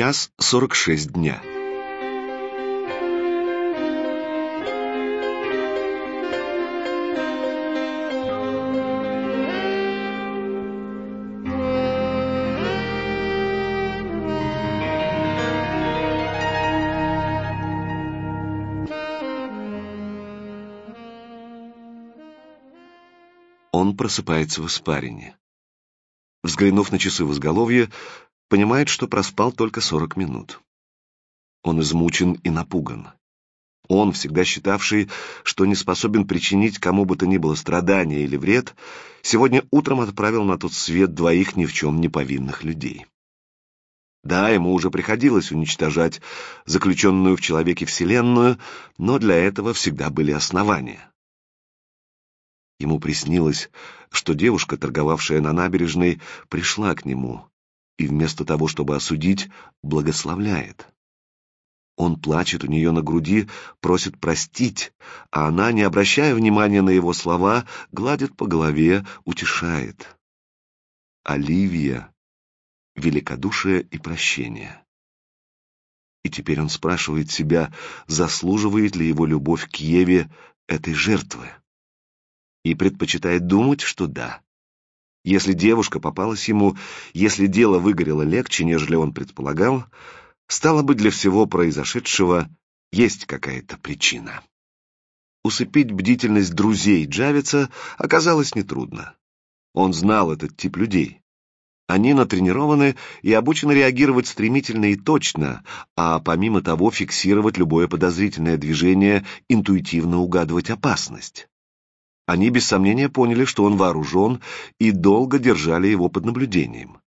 час сорок шесть дня. Он просыпается в испарине. Взглянув на часы в изголовье, понимает, что проспал только сорок минут. Он измучен и напуган. Он, всегда считавший, что не способен причинить кому бы то ни было страдания или вред, сегодня утром отправил на тот свет двоих ни в чем не повинных людей. Да, ему уже приходилось уничтожать заключенную в человеке Вселенную, но для этого всегда были основания. Ему приснилось, что девушка, торговавшая на набережной, пришла к нему и вместо того, чтобы осудить, благословляет. Он плачет у нее на груди, просит простить, а она, не обращая внимания на его слова, гладит по голове, утешает. Оливия. Великодушие и прощение. И теперь он спрашивает себя, заслуживает ли его любовь к Еве этой жертвы и предпочитает думать, что да. Если девушка попалась ему, если дело выгорело легче, нежели он предполагал, стало быть, для всего произошедшего есть какая-то причина. Усыпить бдительность друзей Джавица оказалось нетрудно. Он знал этот тип людей. Они натренированы и обучены реагировать стремительно и точно, а помимо того фиксировать любое подозрительное движение, интуитивно угадывать опасность. Они без сомнения поняли, что он вооружен, и долго держали его под наблюдением.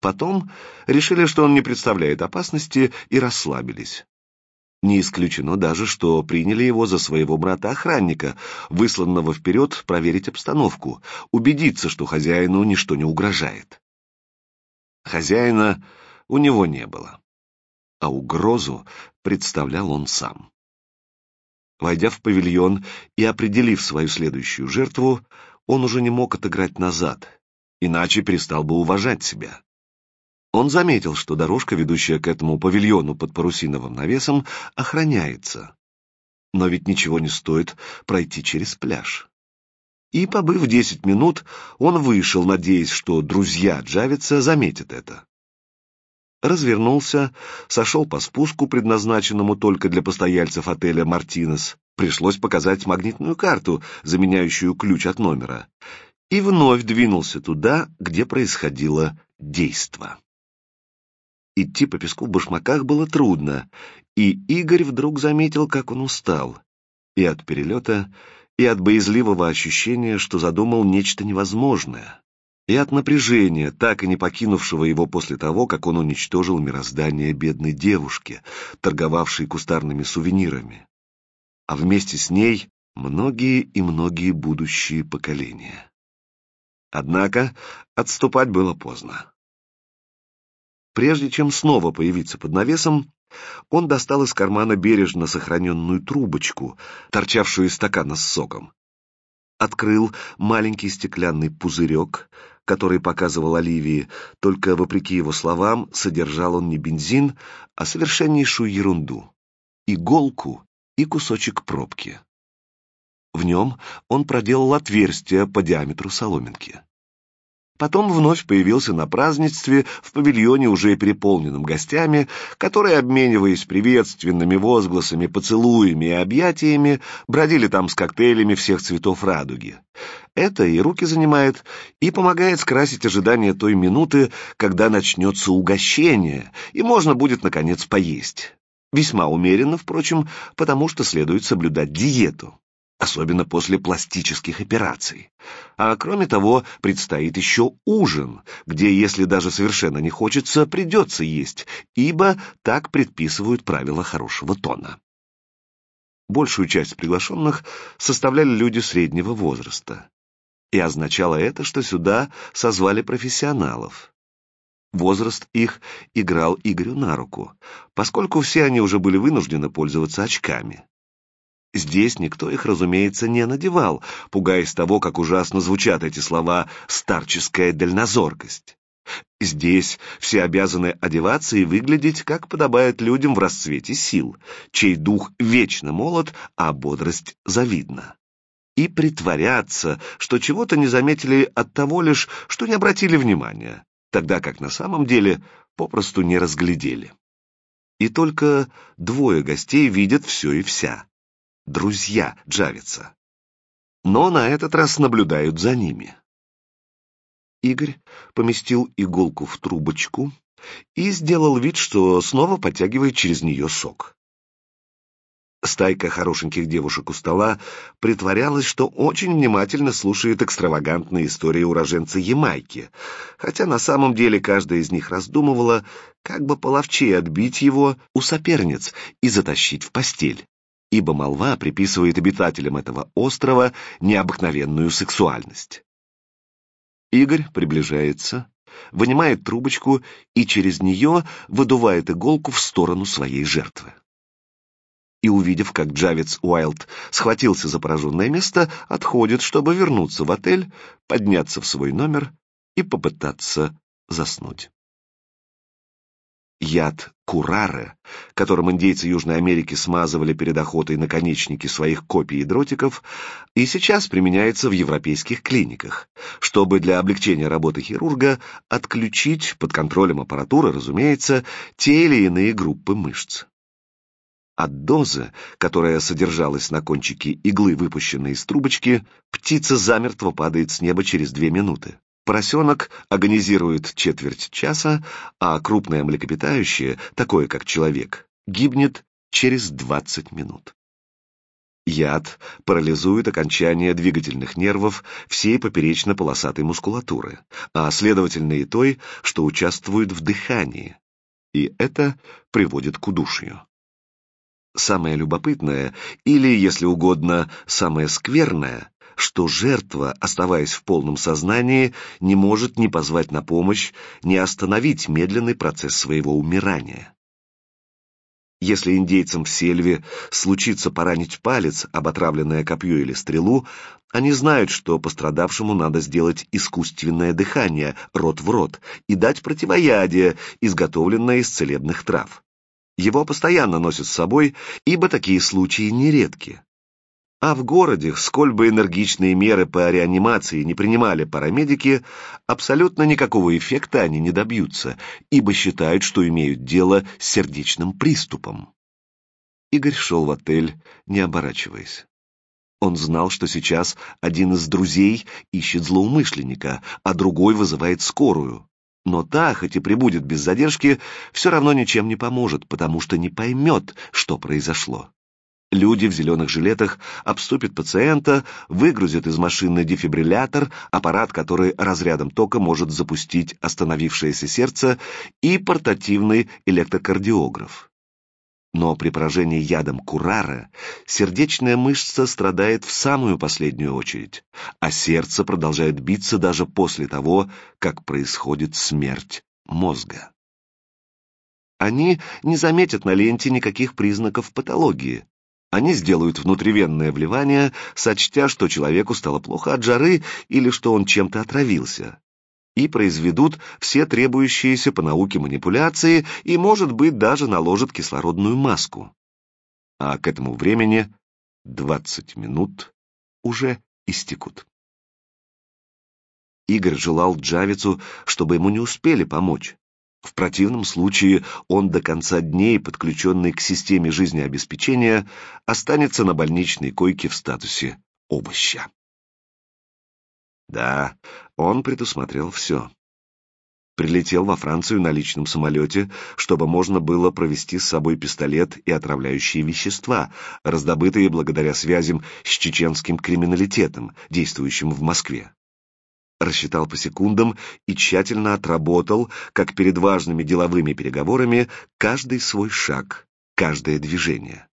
Потом решили, что он не представляет опасности, и расслабились. Не исключено даже, что приняли его за своего брата-охранника, высланного вперед проверить обстановку, убедиться, что хозяину ничто не угрожает. Хозяина у него не было, а угрозу представлял он сам. Войдя в павильон и определив свою следующую жертву, он уже не мог отыграть назад, иначе перестал бы уважать себя. Он заметил, что дорожка, ведущая к этому павильону под парусиновым навесом, охраняется. Но ведь ничего не стоит пройти через пляж. И, побыв десять минут, он вышел, надеясь, что друзья Джавица заметят это развернулся, сошел по спуску, предназначенному только для постояльцев отеля «Мартинес». Пришлось показать магнитную карту, заменяющую ключ от номера, и вновь двинулся туда, где происходило действо. Идти по песку в башмаках было трудно, и Игорь вдруг заметил, как он устал. И от перелета, и от боязливого ощущения, что задумал нечто невозможное и от напряжения, так и не покинувшего его после того, как он уничтожил мироздание бедной девушки, торговавшей кустарными сувенирами, а вместе с ней многие и многие будущие поколения. Однако отступать было поздно. Прежде чем снова появиться под навесом, он достал из кармана бережно сохраненную трубочку, торчавшую из стакана с соком. Открыл маленький стеклянный пузырек, который показывал Оливии, только, вопреки его словам, содержал он не бензин, а совершеннейшую ерунду — иголку и кусочек пробки. В нем он проделал отверстие по диаметру соломинки. Потом вновь появился на празднестве в павильоне, уже переполненном гостями, которые, обмениваясь приветственными возгласами, поцелуями и объятиями, бродили там с коктейлями всех цветов радуги. Это и руки занимает, и помогает скрасить ожидание той минуты, когда начнется угощение, и можно будет, наконец, поесть. Весьма умеренно, впрочем, потому что следует соблюдать диету особенно после пластических операций. А кроме того, предстоит еще ужин, где, если даже совершенно не хочется, придется есть, ибо так предписывают правила хорошего тона. Большую часть приглашенных составляли люди среднего возраста. И означало это, что сюда созвали профессионалов. Возраст их играл Игорю на руку, поскольку все они уже были вынуждены пользоваться очками. Здесь никто их, разумеется, не надевал, пугаясь того, как ужасно звучат эти слова «старческая дальнозоркость». Здесь все обязаны одеваться и выглядеть, как подобает людям в расцвете сил, чей дух вечно молод, а бодрость завидна. И притворяться, что чего-то не заметили от того лишь, что не обратили внимания, тогда как на самом деле попросту не разглядели. И только двое гостей видят все и вся. Друзья Джавица. Но на этот раз наблюдают за ними. Игорь поместил иголку в трубочку и сделал вид, что снова подтягивает через нее сок. Стайка хорошеньких девушек у стола притворялась, что очень внимательно слушает экстравагантные истории уроженца Ямайки, хотя на самом деле каждая из них раздумывала, как бы половчее отбить его у соперниц и затащить в постель, ибо молва приписывает обитателям этого острова необыкновенную сексуальность. Игорь приближается, вынимает трубочку и через нее выдувает иголку в сторону своей жертвы. И, увидев, как Джавец Уайлд схватился за пораженное место, отходит, чтобы вернуться в отель, подняться в свой номер и попытаться заснуть. Яд курары, которым индейцы Южной Америки смазывали перед охотой наконечники своих копий и дротиков, и сейчас применяется в европейских клиниках, чтобы для облегчения работы хирурга отключить под контролем аппаратуры, разумеется, те или иные группы мышц. От дозы, которая содержалась на кончике иглы, выпущенной из трубочки, птица замертво падает с неба через две минуты. Поросенок агонизирует четверть часа, а крупное млекопитающее, такое как человек, гибнет через 20 минут. Яд парализует окончание двигательных нервов всей поперечно-полосатой мускулатуры, а следовательно и той, что участвует в дыхании, и это приводит к удушью. Самое любопытное, или, если угодно, самое скверное, что жертва, оставаясь в полном сознании, не может ни позвать на помощь, ни остановить медленный процесс своего умирания. Если индейцам в сельве случится поранить палец об отравленное копье или стрелу, они знают, что пострадавшему надо сделать искусственное дыхание, рот в рот, и дать противоядие, изготовленное из целебных трав. Его постоянно носят с собой, ибо такие случаи нередки. А в городе, сколь бы энергичные меры по реанимации не принимали парамедики, абсолютно никакого эффекта они не добьются, ибо считают, что имеют дело с сердечным приступом. Игорь шел в отель, не оборачиваясь. Он знал, что сейчас один из друзей ищет злоумышленника, а другой вызывает скорую. Но та, хоть и прибудет без задержки, все равно ничем не поможет, потому что не поймет, что произошло. Люди в зеленых жилетах обступят пациента, выгрузят из машины дефибриллятор, аппарат, который разрядом тока может запустить остановившееся сердце, и портативный электрокардиограф. Но при поражении ядом курара сердечная мышца страдает в самую последнюю очередь, а сердце продолжает биться даже после того, как происходит смерть мозга. Они не заметят на ленте никаких признаков патологии, они сделают внутривенное вливание, сочтя, что человеку стало плохо от жары или что он чем-то отравился, и произведут все требующиеся по науке манипуляции и, может быть, даже наложат кислородную маску. А к этому времени 20 минут уже истекут. Игорь желал Джавицу, чтобы ему не успели помочь. В противном случае он до конца дней, подключенный к системе жизнеобеспечения, останется на больничной койке в статусе овоща. Да, он предусмотрел все. Прилетел во Францию на личном самолете, чтобы можно было провести с собой пистолет и отравляющие вещества, раздобытые благодаря связям с чеченским криминалитетом, действующим в Москве рассчитал по секундам и тщательно отработал, как перед важными деловыми переговорами, каждый свой шаг, каждое движение.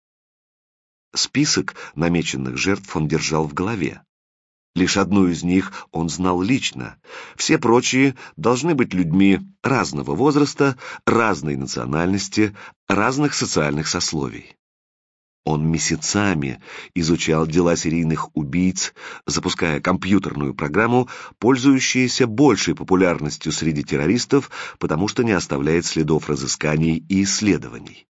Список намеченных жертв он держал в голове. Лишь одну из них он знал лично. Все прочие должны быть людьми разного возраста, разной национальности, разных социальных сословий. Он месяцами изучал дела серийных убийц, запуская компьютерную программу, пользующуюся большей популярностью среди террористов, потому что не оставляет следов разысканий и исследований.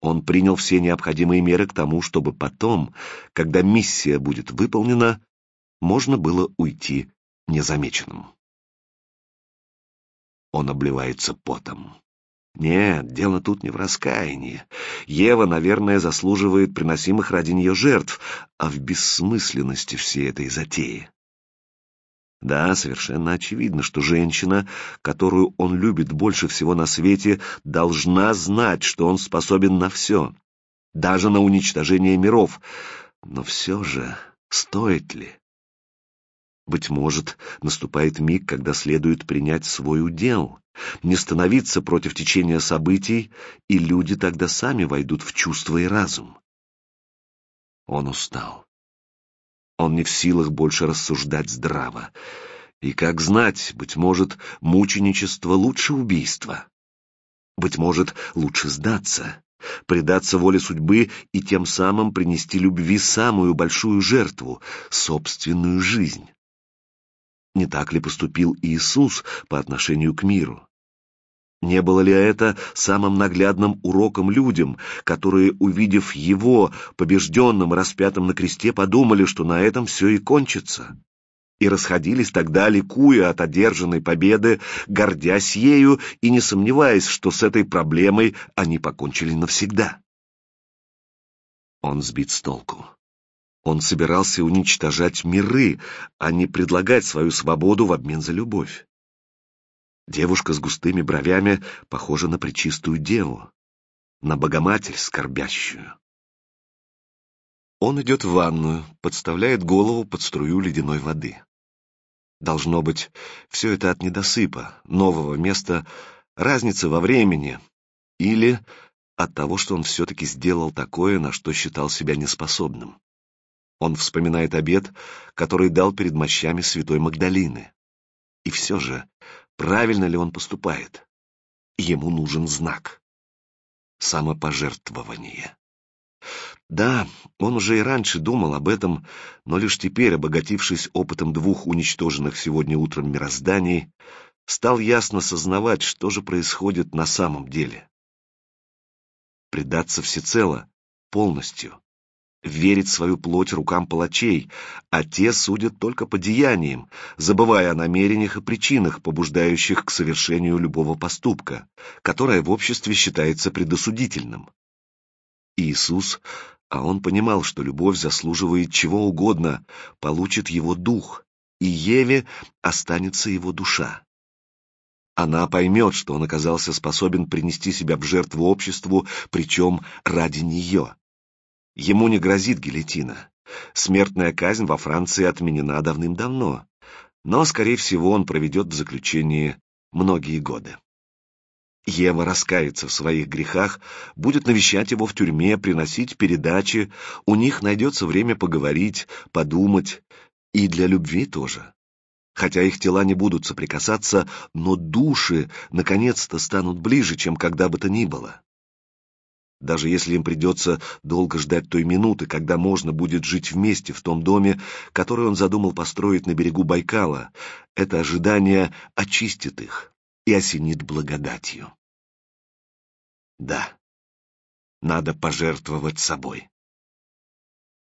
Он принял все необходимые меры к тому, чтобы потом, когда миссия будет выполнена, можно было уйти незамеченным. Он обливается потом. Нет, дело тут не в раскаянии. Ева, наверное, заслуживает приносимых ради нее жертв, а в бессмысленности всей этой затеи. Да, совершенно очевидно, что женщина, которую он любит больше всего на свете, должна знать, что он способен на все, даже на уничтожение миров. Но все же, стоит ли? Быть может, наступает миг, когда следует принять свой удел, не становиться против течения событий, и люди тогда сами войдут в чувство и разум. Он устал. Он не в силах больше рассуждать здраво. И как знать, быть может, мученичество лучше убийства. Быть может, лучше сдаться, предаться воле судьбы и тем самым принести любви самую большую жертву — собственную жизнь. Не так ли поступил Иисус по отношению к миру? Не было ли это самым наглядным уроком людям, которые, увидев его, побежденным, распятым на кресте, подумали, что на этом все и кончится? И расходились тогда, ликуя от одержанной победы, гордясь ею и не сомневаясь, что с этой проблемой они покончили навсегда. Он сбит с толку. Он собирался уничтожать миры, а не предлагать свою свободу в обмен за любовь. Девушка с густыми бровями похожа на пречистую деву, на богоматерь скорбящую. Он идет в ванную, подставляет голову под струю ледяной воды. Должно быть, все это от недосыпа, нового места, разницы во времени или от того, что он все-таки сделал такое, на что считал себя неспособным. Он вспоминает обед, который дал перед мощами святой Магдалины. И все же правильно ли он поступает. Ему нужен знак. Самопожертвование. Да, он уже и раньше думал об этом, но лишь теперь, обогатившись опытом двух уничтоженных сегодня утром мирозданий, стал ясно сознавать, что же происходит на самом деле. Предаться всецело, полностью, верить свою плоть рукам палачей, а те судят только по деяниям, забывая о намерениях и причинах, побуждающих к совершению любого поступка, которое в обществе считается предосудительным. Иисус, а он понимал, что любовь заслуживает чего угодно, получит его дух, и Еве останется его душа. Она поймет, что он оказался способен принести себя в жертву обществу, причем ради нее. Ему не грозит гильотина. Смертная казнь во Франции отменена давным-давно, но, скорее всего, он проведет в заключении многие годы. Ева раскается в своих грехах, будет навещать его в тюрьме, приносить передачи, у них найдется время поговорить, подумать, и для любви тоже. Хотя их тела не будут соприкасаться, но души наконец-то станут ближе, чем когда бы то ни было даже если им придется долго ждать той минуты, когда можно будет жить вместе в том доме, который он задумал построить на берегу Байкала, это ожидание очистит их и осенит благодатью. Да, надо пожертвовать собой.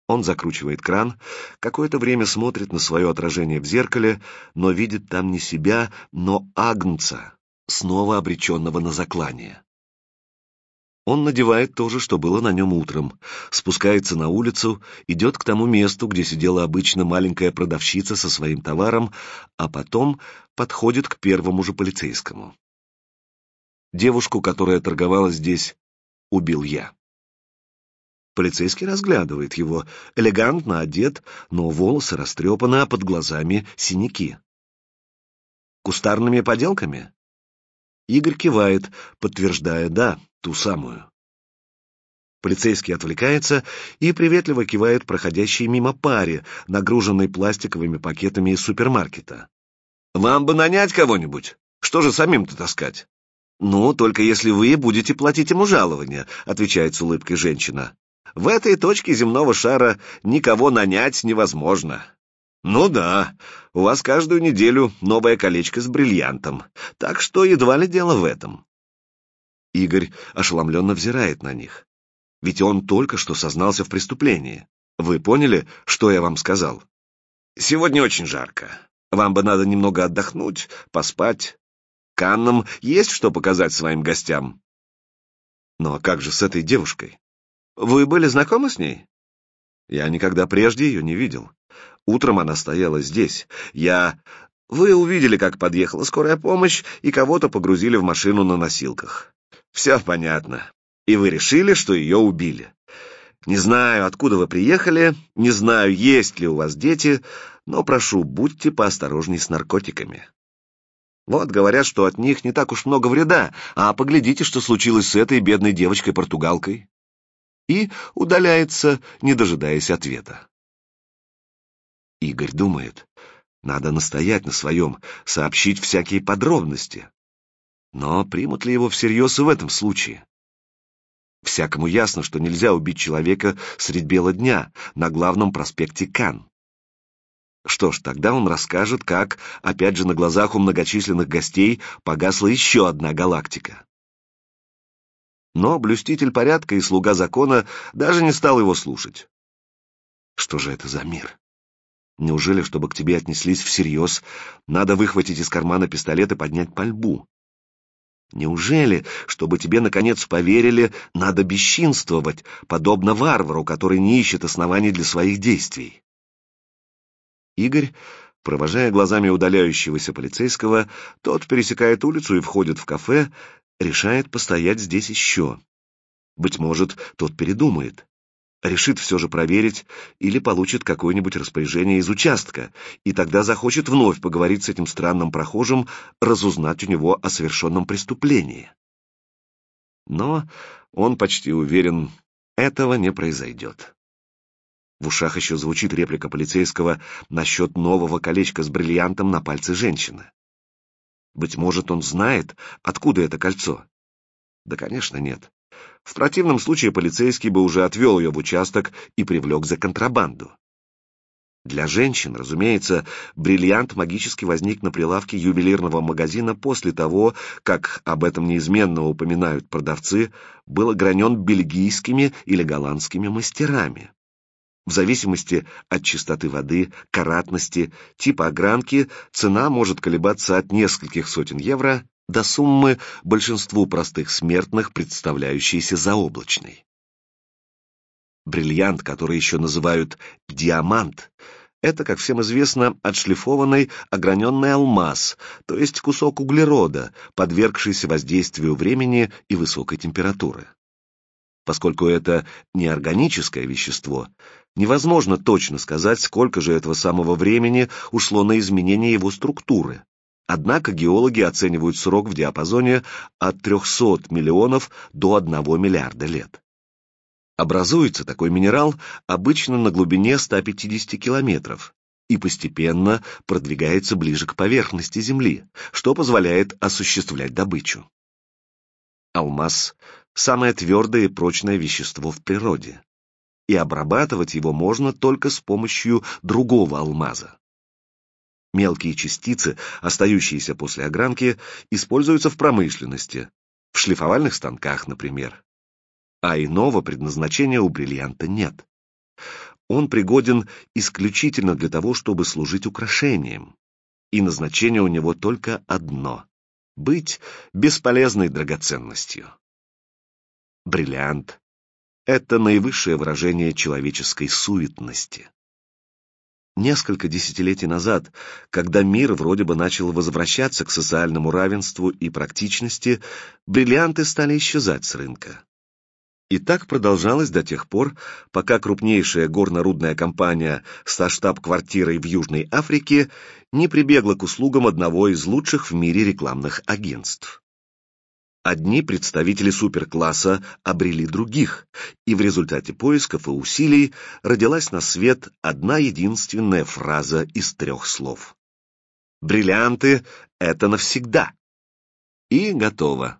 Он закручивает кран, какое-то время смотрит на свое отражение в зеркале, но видит там не себя, но агнца, снова обреченного на заклание. Он надевает то же, что было на нем утром, спускается на улицу, идет к тому месту, где сидела обычно маленькая продавщица со своим товаром, а потом подходит к первому же полицейскому. Девушку, которая торговала здесь, убил я. Полицейский разглядывает его, элегантно одет, но волосы растрепаны, а под глазами синяки. Кустарными поделками? Игорь кивает, подтверждая «да» ту самую. Полицейский отвлекается и приветливо кивает проходящей мимо паре, нагруженной пластиковыми пакетами из супермаркета. «Вам бы нанять кого-нибудь? Что же самим-то таскать?» «Ну, только если вы будете платить ему жалование», — отвечает с улыбкой женщина. В этой точке земного шара никого нанять невозможно. Ну да, у вас каждую неделю новое колечко с бриллиантом, так что едва ли дело в этом. Игорь ошеломленно взирает на них. Ведь он только что сознался в преступлении. Вы поняли, что я вам сказал? Сегодня очень жарко. Вам бы надо немного отдохнуть, поспать. Каннам есть что показать своим гостям. Ну а как же с этой девушкой? Вы были знакомы с ней? Я никогда прежде ее не видел. Утром она стояла здесь. Я... Вы увидели, как подъехала скорая помощь, и кого-то погрузили в машину на носилках. Все понятно. И вы решили, что ее убили. Не знаю, откуда вы приехали, не знаю, есть ли у вас дети, но прошу, будьте поосторожней с наркотиками. Вот говорят, что от них не так уж много вреда, а поглядите, что случилось с этой бедной девочкой-португалкой. И удаляется, не дожидаясь ответа. Игорь думает, надо настоять на своем, сообщить всякие подробности. Но примут ли его всерьез и в этом случае? Всякому ясно, что нельзя убить человека средь бела дня на главном проспекте Кан. Что ж, тогда он расскажет, как, опять же на глазах у многочисленных гостей, погасла еще одна галактика. Но блюститель порядка и слуга закона даже не стал его слушать. Что же это за мир? Неужели, чтобы к тебе отнеслись всерьез, надо выхватить из кармана пистолет и поднять пальбу? Неужели, чтобы тебе наконец поверили, надо бесчинствовать, подобно варвару, который не ищет оснований для своих действий? Игорь, провожая глазами удаляющегося полицейского, тот пересекает улицу и входит в кафе, решает постоять здесь еще. Быть может, тот передумает решит все же проверить или получит какое-нибудь распоряжение из участка, и тогда захочет вновь поговорить с этим странным прохожим, разузнать у него о совершенном преступлении. Но он почти уверен, этого не произойдет. В ушах еще звучит реплика полицейского насчет нового колечка с бриллиантом на пальце женщины. Быть может, он знает, откуда это кольцо? Да, конечно, нет. В противном случае полицейский бы уже отвел ее в участок и привлек за контрабанду. Для женщин, разумеется, бриллиант магически возник на прилавке ювелирного магазина после того, как, об этом неизменно упоминают продавцы, был огранен бельгийскими или голландскими мастерами. В зависимости от чистоты воды, каратности, типа огранки, цена может колебаться от нескольких сотен евро до суммы большинству простых смертных, представляющейся заоблачной. Бриллиант, который еще называют диамант, это, как всем известно, отшлифованный ограненный алмаз, то есть кусок углерода, подвергшийся воздействию времени и высокой температуры. Поскольку это неорганическое вещество, невозможно точно сказать, сколько же этого самого времени ушло на изменение его структуры, Однако геологи оценивают срок в диапазоне от 300 миллионов до 1 миллиарда лет. Образуется такой минерал обычно на глубине 150 километров и постепенно продвигается ближе к поверхности Земли, что позволяет осуществлять добычу. Алмаз – самое твердое и прочное вещество в природе, и обрабатывать его можно только с помощью другого алмаза. Мелкие частицы, остающиеся после огранки, используются в промышленности, в шлифовальных станках, например. А иного предназначения у бриллианта нет. Он пригоден исключительно для того, чтобы служить украшением. И назначение у него только одно — быть бесполезной драгоценностью. Бриллиант — это наивысшее выражение человеческой суетности. Несколько десятилетий назад, когда мир вроде бы начал возвращаться к социальному равенству и практичности, бриллианты стали исчезать с рынка. И так продолжалось до тех пор, пока крупнейшая горно-рудная компания со штаб-квартирой в Южной Африке не прибегла к услугам одного из лучших в мире рекламных агентств. Одни представители суперкласса обрели других, и в результате поисков и усилий родилась на свет одна единственная фраза из трех слов. «Бриллианты — это навсегда!» И готово.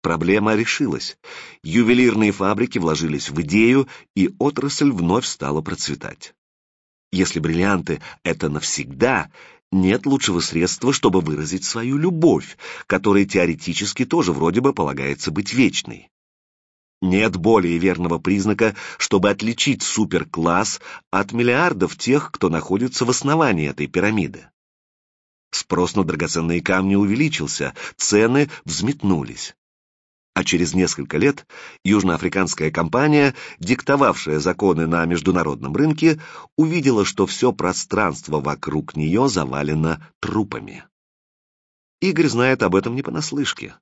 Проблема решилась. Ювелирные фабрики вложились в идею, и отрасль вновь стала процветать. Если бриллианты — это навсегда, нет лучшего средства, чтобы выразить свою любовь, которой теоретически тоже вроде бы полагается быть вечной. Нет более верного признака, чтобы отличить суперкласс от миллиардов тех, кто находится в основании этой пирамиды. Спрос на драгоценные камни увеличился, цены взметнулись. А через несколько лет южноафриканская компания, диктовавшая законы на международном рынке, увидела, что все пространство вокруг нее завалено трупами. Игорь знает об этом не понаслышке.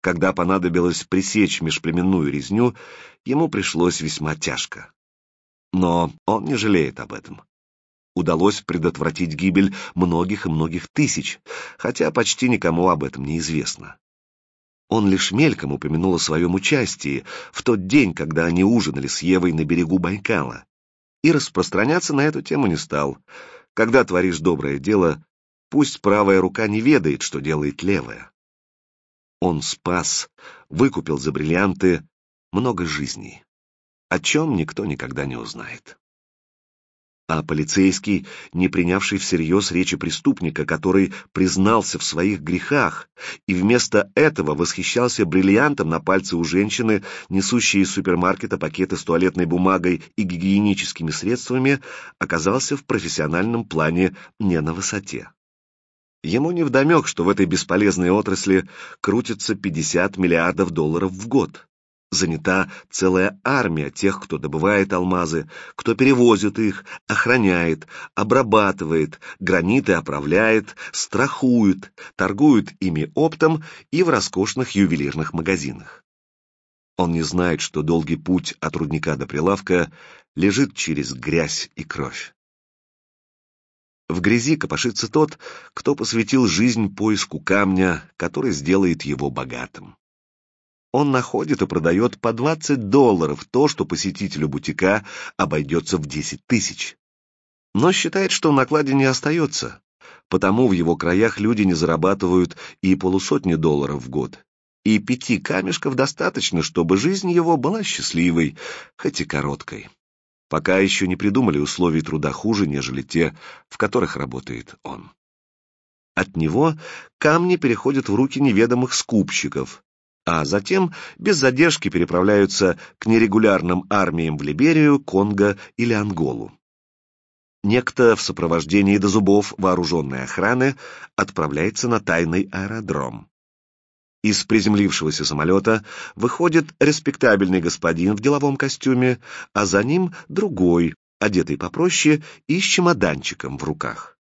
Когда понадобилось пресечь межплеменную резню, ему пришлось весьма тяжко. Но он не жалеет об этом. Удалось предотвратить гибель многих и многих тысяч, хотя почти никому об этом не известно. Он лишь мельком упомянул о своем участии в тот день, когда они ужинали с Евой на берегу Байкала, и распространяться на эту тему не стал. Когда творишь доброе дело, пусть правая рука не ведает, что делает левая. Он спас, выкупил за бриллианты много жизней, о чем никто никогда не узнает а полицейский, не принявший всерьез речи преступника, который признался в своих грехах и вместо этого восхищался бриллиантом на пальце у женщины, несущей из супермаркета пакеты с туалетной бумагой и гигиеническими средствами, оказался в профессиональном плане не на высоте. Ему невдомек, что в этой бесполезной отрасли крутится 50 миллиардов долларов в год занята целая армия тех, кто добывает алмазы, кто перевозит их, охраняет, обрабатывает, граниты оправляет, страхует, торгует ими оптом и в роскошных ювелирных магазинах. Он не знает, что долгий путь от рудника до прилавка лежит через грязь и кровь. В грязи копошится тот, кто посвятил жизнь поиску камня, который сделает его богатым он находит и продает по 20 долларов то, что посетителю бутика обойдется в 10 тысяч. Но считает, что в накладе не остается, потому в его краях люди не зарабатывают и полусотни долларов в год. И пяти камешков достаточно, чтобы жизнь его была счастливой, хоть и короткой. Пока еще не придумали условий труда хуже, нежели те, в которых работает он. От него камни переходят в руки неведомых скупщиков, а затем без задержки переправляются к нерегулярным армиям в Либерию, Конго или Анголу. Некто в сопровождении до зубов вооруженной охраны отправляется на тайный аэродром. Из приземлившегося самолета выходит респектабельный господин в деловом костюме, а за ним другой, одетый попроще и с чемоданчиком в руках.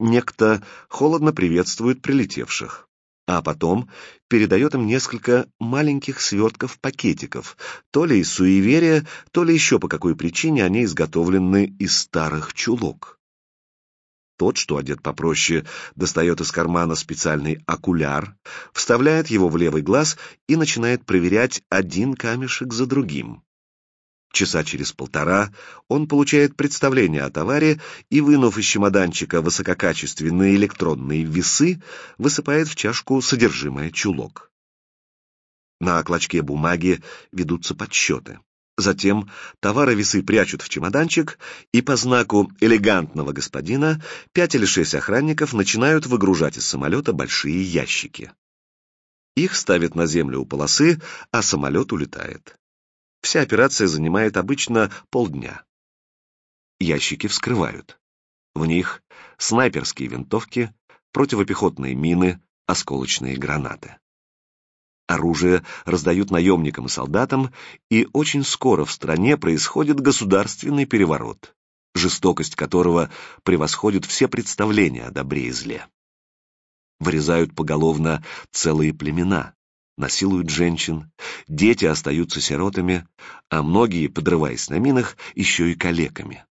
Некто холодно приветствует прилетевших а потом передает им несколько маленьких свертков-пакетиков, то ли из суеверия, то ли еще по какой причине они изготовлены из старых чулок. Тот, что одет попроще, достает из кармана специальный окуляр, вставляет его в левый глаз и начинает проверять один камешек за другим. Часа через полтора он получает представление о товаре и, вынув из чемоданчика высококачественные электронные весы, высыпает в чашку содержимое чулок. На клочке бумаги ведутся подсчеты. Затем товары весы прячут в чемоданчик, и по знаку элегантного господина пять или шесть охранников начинают выгружать из самолета большие ящики. Их ставят на землю у полосы, а самолет улетает. Вся операция занимает обычно полдня. Ящики вскрывают. В них снайперские винтовки, противопехотные мины, осколочные гранаты. Оружие раздают наемникам и солдатам, и очень скоро в стране происходит государственный переворот, жестокость которого превосходит все представления о добре и зле. Вырезают поголовно целые племена, насилуют женщин, дети остаются сиротами, а многие, подрываясь на минах, еще и калеками.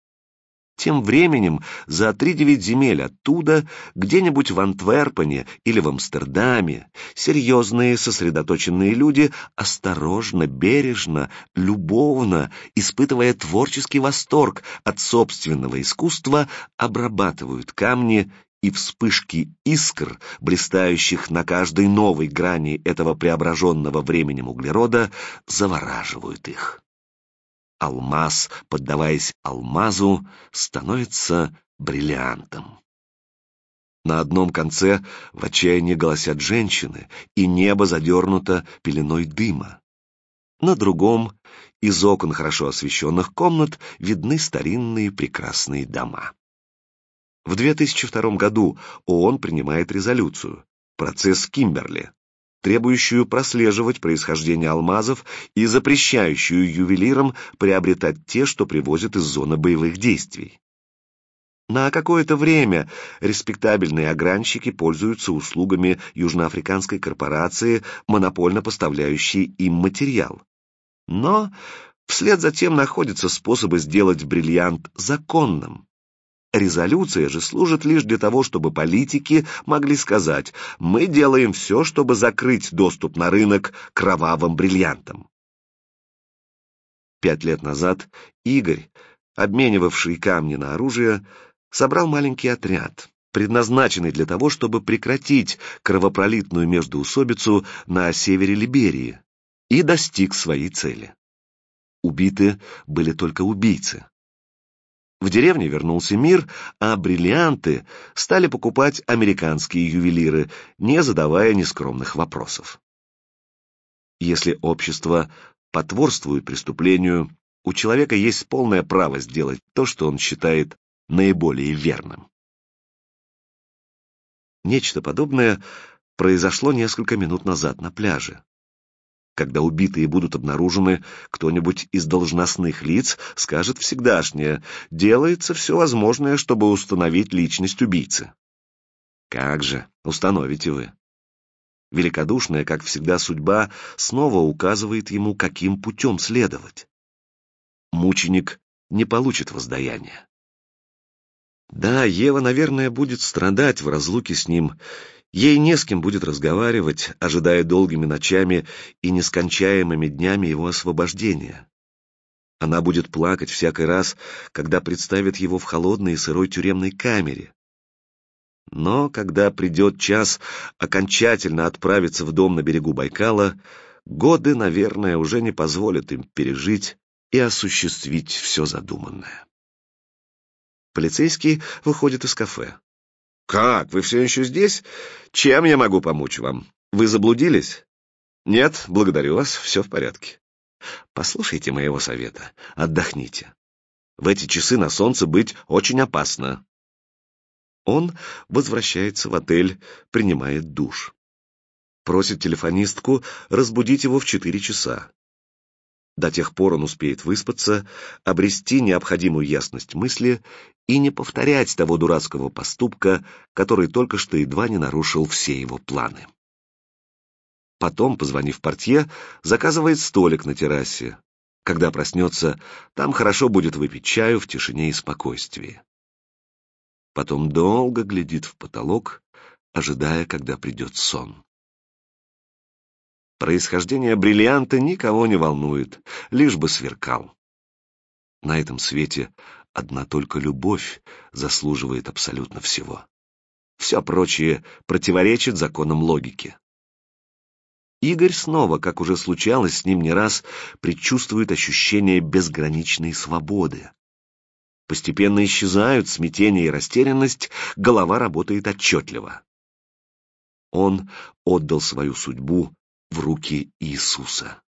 Тем временем за три-девять земель оттуда, где-нибудь в Антверпене или в Амстердаме, серьезные сосредоточенные люди осторожно, бережно, любовно, испытывая творческий восторг от собственного искусства, обрабатывают камни и вспышки искр, блистающих на каждой новой грани этого преображенного временем углерода, завораживают их. Алмаз, поддаваясь алмазу, становится бриллиантом. На одном конце в отчаянии голосят женщины, и небо задернуто пеленой дыма. На другом, из окон хорошо освещенных комнат, видны старинные прекрасные дома. В 2002 году ООН принимает резолюцию «Процесс Кимберли», требующую прослеживать происхождение алмазов и запрещающую ювелирам приобретать те, что привозят из зоны боевых действий. На какое-то время респектабельные огранщики пользуются услугами южноафриканской корпорации, монопольно поставляющей им материал. Но вслед за тем находятся способы сделать бриллиант законным. Резолюция же служит лишь для того, чтобы политики могли сказать «мы делаем все, чтобы закрыть доступ на рынок кровавым бриллиантам». Пять лет назад Игорь, обменивавший камни на оружие, собрал маленький отряд, предназначенный для того, чтобы прекратить кровопролитную междоусобицу на севере Либерии, и достиг своей цели. Убиты были только убийцы. В деревне вернулся мир, а бриллианты стали покупать американские ювелиры, не задавая нескромных вопросов. Если общество потворствует преступлению, у человека есть полное право сделать то, что он считает наиболее верным. Нечто подобное произошло несколько минут назад на пляже. Когда убитые будут обнаружены, кто-нибудь из должностных лиц скажет всегдашнее «делается все возможное, чтобы установить личность убийцы». Как же, установите вы. Великодушная, как всегда, судьба снова указывает ему, каким путем следовать. Мученик не получит воздаяния. Да, Ева, наверное, будет страдать в разлуке с ним. Ей не с кем будет разговаривать, ожидая долгими ночами и нескончаемыми днями его освобождения. Она будет плакать всякий раз, когда представит его в холодной и сырой тюремной камере. Но когда придет час окончательно отправиться в дом на берегу Байкала, годы, наверное, уже не позволят им пережить и осуществить все задуманное. Полицейский выходит из кафе. «Как? Вы все еще здесь? Чем я могу помочь вам? Вы заблудились?» «Нет, благодарю вас, все в порядке». «Послушайте моего совета, отдохните. В эти часы на солнце быть очень опасно». Он возвращается в отель, принимает душ. Просит телефонистку разбудить его в четыре часа. До тех пор он успеет выспаться, обрести необходимую ясность мысли и не повторять того дурацкого поступка, который только что едва не нарушил все его планы. Потом, позвонив портье, заказывает столик на террасе. Когда проснется, там хорошо будет выпить чаю в тишине и спокойствии. Потом долго глядит в потолок, ожидая, когда придет сон. Происхождение бриллианта никого не волнует, лишь бы сверкал. На этом свете одна только любовь заслуживает абсолютно всего. Все прочее противоречит законам логики. Игорь снова, как уже случалось с ним не раз, предчувствует ощущение безграничной свободы. Постепенно исчезают смятение и растерянность, голова работает отчетливо. Он отдал свою судьбу в руки Иисуса.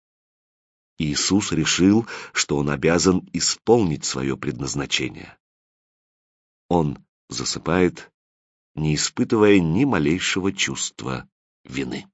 Иисус решил, что он обязан исполнить свое предназначение. Он засыпает, не испытывая ни малейшего чувства вины.